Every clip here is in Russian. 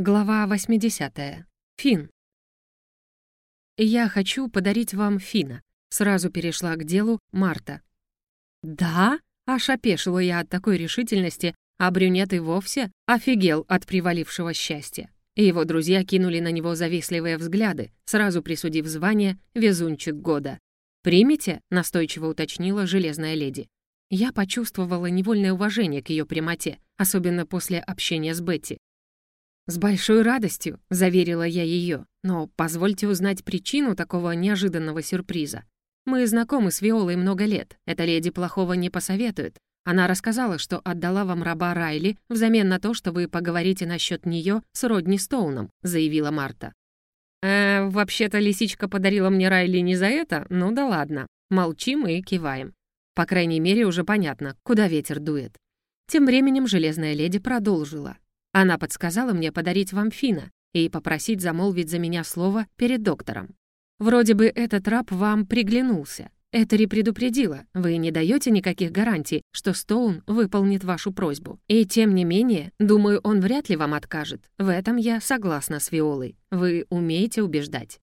Глава 80. Фин. «Я хочу подарить вам Фина», — сразу перешла к делу Марта. «Да?» — аж опешила я от такой решительности, а брюнет и вовсе офигел от привалившего счастья. И его друзья кинули на него завистливые взгляды, сразу присудив звание «Везунчик года». «Примите?» — настойчиво уточнила железная леди. Я почувствовала невольное уважение к ее прямоте, особенно после общения с Бетти. «С большой радостью», — заверила я ее, «но позвольте узнать причину такого неожиданного сюрприза. Мы знакомы с Виолой много лет, эта леди плохого не посоветует. Она рассказала, что отдала вам раба Райли взамен на то, что вы поговорите насчет нее с Родни Стоуном», — заявила Марта. «Э, вообще-то лисичка подарила мне Райли не за это, ну да ладно. Молчим и киваем. По крайней мере, уже понятно, куда ветер дует». Тем временем железная леди продолжила. Она подсказала мне подарить вам Фина и попросить замолвить за меня слово перед доктором. Вроде бы этот раб вам приглянулся. Этери предупредила, вы не даете никаких гарантий, что Стоун выполнит вашу просьбу. И тем не менее, думаю, он вряд ли вам откажет. В этом я согласна с Виолой. Вы умеете убеждать.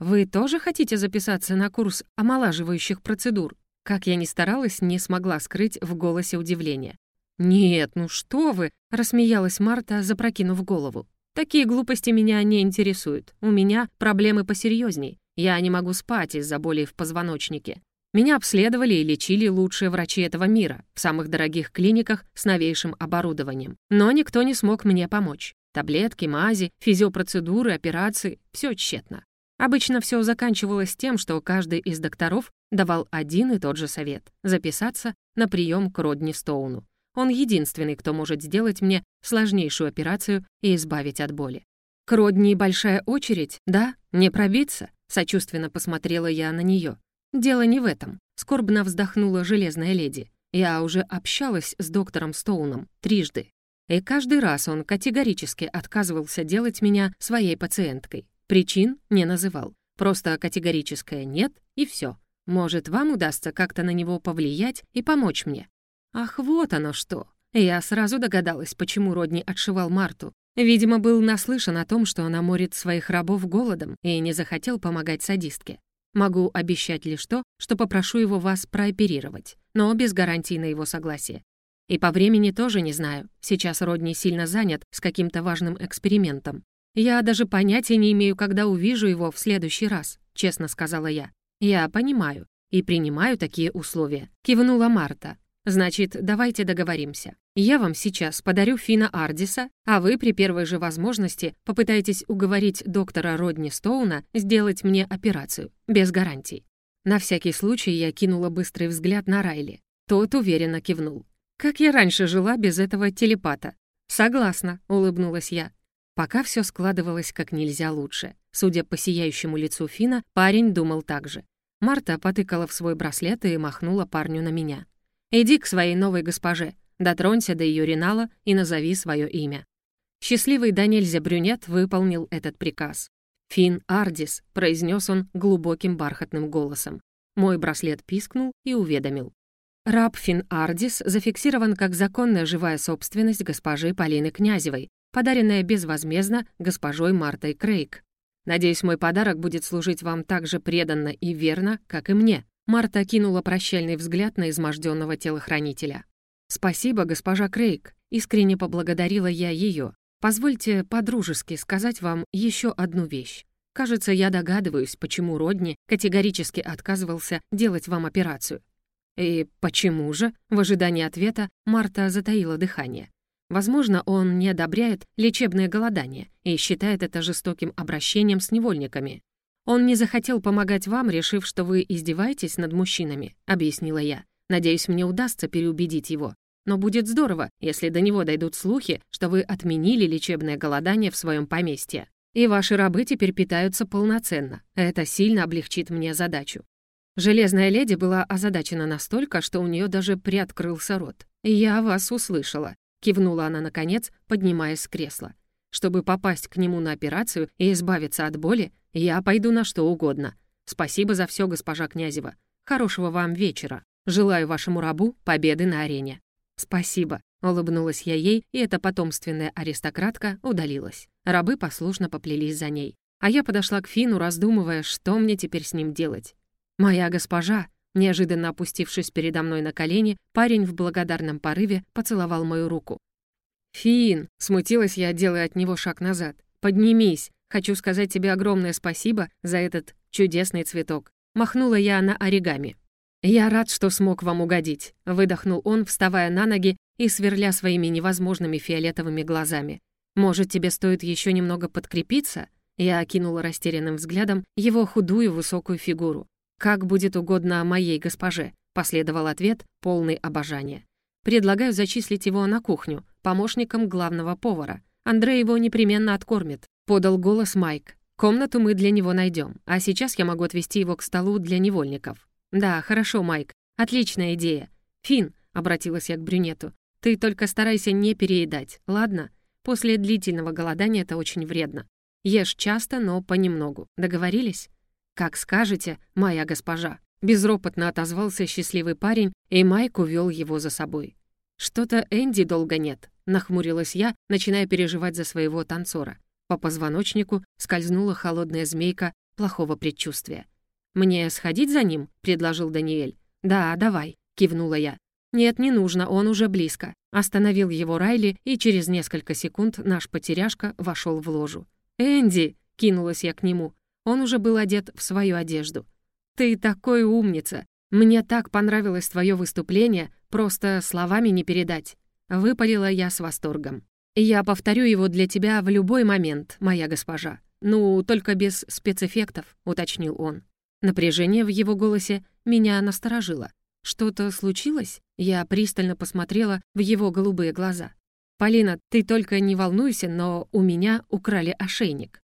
Вы тоже хотите записаться на курс омолаживающих процедур? Как я ни старалась, не смогла скрыть в голосе удивление. «Нет, ну что вы!» — рассмеялась Марта, запрокинув голову. «Такие глупости меня не интересуют. У меня проблемы посерьезней. Я не могу спать из-за болей в позвоночнике. Меня обследовали и лечили лучшие врачи этого мира в самых дорогих клиниках с новейшим оборудованием. Но никто не смог мне помочь. Таблетки, мази, физиопроцедуры, операции — все тщетно. Обычно все заканчивалось тем, что каждый из докторов давал один и тот же совет — записаться на прием к Родни Стоуну. Он единственный, кто может сделать мне сложнейшую операцию и избавить от боли. К Родни большая очередь, да? Не пробиться? Сочувственно посмотрела я на нее. Дело не в этом. Скорбно вздохнула железная леди. Я уже общалась с доктором Стоуном трижды. И каждый раз он категорически отказывался делать меня своей пациенткой. Причин не называл. Просто категорическое «нет» и все. Может, вам удастся как-то на него повлиять и помочь мне. Ах, вот оно что. Я сразу догадалась, почему Родни отшивал Марту. Видимо, был наслышан о том, что она морит своих рабов голодом и не захотел помогать садистке. Могу обещать лишь то, что попрошу его вас прооперировать, но без гарантии на его согласие. И по времени тоже не знаю. Сейчас Родни сильно занят с каким-то важным экспериментом. Я даже понятия не имею, когда увижу его в следующий раз, честно сказала я. Я понимаю и принимаю такие условия, кивнула Марта. Значит, давайте договоримся. Я вам сейчас подарю Фина Ардиса, а вы при первой же возможности попытаетесь уговорить доктора Родни Стоуна сделать мне операцию, без гарантий. На всякий случай я кинула быстрый взгляд на Райли. Тот уверенно кивнул. Как я раньше жила без этого телепата? Согласна, улыбнулась я. Пока все складывалось как нельзя лучше. Судя по сияющему лицу Фина, парень думал так же. Марта потыкала в свой браслет и махнула парню на меня. Иди к своей новой госпоже, дотронься до ее ренала и назови свое имя». Счастливый до нельзя брюнет выполнил этот приказ. «Фин Ардис», — произнес он глубоким бархатным голосом. Мой браслет пискнул и уведомил. Раб Фин Ардис зафиксирован как законная живая собственность госпожи Полины Князевой, подаренная безвозмездно госпожой Мартой Крейг. Надеюсь, мой подарок будет служить вам так же преданно и верно, как и мне. Марта кинула прощальный взгляд на изможденного телохранителя. «Спасибо, госпожа Крейг», — искренне поблагодарила я ее. «Позвольте по-дружески сказать вам еще одну вещь. Кажется, я догадываюсь, почему Родни категорически отказывался делать вам операцию. И почему же? В ожидании ответа Марта затаила дыхание. Возможно, он не одобряет лечебное голодание и считает это жестоким обращением с невольниками. «Он не захотел помогать вам, решив, что вы издеваетесь над мужчинами», — объяснила я. «Надеюсь, мне удастся переубедить его. Но будет здорово, если до него дойдут слухи, что вы отменили лечебное голодание в своем поместье. И ваши рабы теперь питаются полноценно. Это сильно облегчит мне задачу». Железная леди была озадачена настолько, что у нее даже приоткрылся рот. «Я вас услышала», — кивнула она наконец, поднимаясь с кресла. Чтобы попасть к нему на операцию и избавиться от боли, я пойду на что угодно. Спасибо за все, госпожа Князева. Хорошего вам вечера. Желаю вашему рабу победы на арене. Спасибо. Улыбнулась я ей, и эта потомственная аристократка удалилась. Рабы послушно поплелись за ней. А я подошла к Фину, раздумывая, что мне теперь с ним делать. «Моя госпожа!» Неожиданно опустившись передо мной на колени, парень в благодарном порыве поцеловал мою руку. «Фин!» — смутилась я, делая от него шаг назад. «Поднимись! Хочу сказать тебе огромное спасибо за этот чудесный цветок». Махнула я на оригами. «Я рад, что смог вам угодить», — выдохнул он, вставая на ноги и сверля своими невозможными фиолетовыми глазами. «Может, тебе стоит еще немного подкрепиться?» Я окинула растерянным взглядом его худую высокую фигуру. «Как будет угодно моей госпоже», — последовал ответ, полный обожания. «Предлагаю зачислить его на кухню, помощником главного повара. Андрей его непременно откормит», — подал голос Майк. «Комнату мы для него найдем, а сейчас я могу отвезти его к столу для невольников». «Да, хорошо, Майк. Отличная идея. Фин, обратилась я к брюнету, ты только старайся не переедать, ладно? После длительного голодания это очень вредно. Ешь часто, но понемногу. Договорились? Как скажете, моя госпожа. Безропотно отозвался счастливый парень, и Майк увел его за собой. «Что-то Энди долго нет», — нахмурилась я, начиная переживать за своего танцора. По позвоночнику скользнула холодная змейка плохого предчувствия. «Мне сходить за ним?» — предложил Даниэль. «Да, давай», — кивнула я. «Нет, не нужно, он уже близко». Остановил его Райли, и через несколько секунд наш потеряшка вошел в ложу. «Энди!» — кинулась я к нему. Он уже был одет в свою одежду. «Ты такой умница! Мне так понравилось твое выступление, просто словами не передать». Выпалила я с восторгом. «Я повторю его для тебя в любой момент, моя госпожа. Ну, только без спецэффектов», — уточнил он. Напряжение в его голосе меня насторожило. «Что-то случилось?» Я пристально посмотрела в его голубые глаза. «Полина, ты только не волнуйся, но у меня украли ошейник».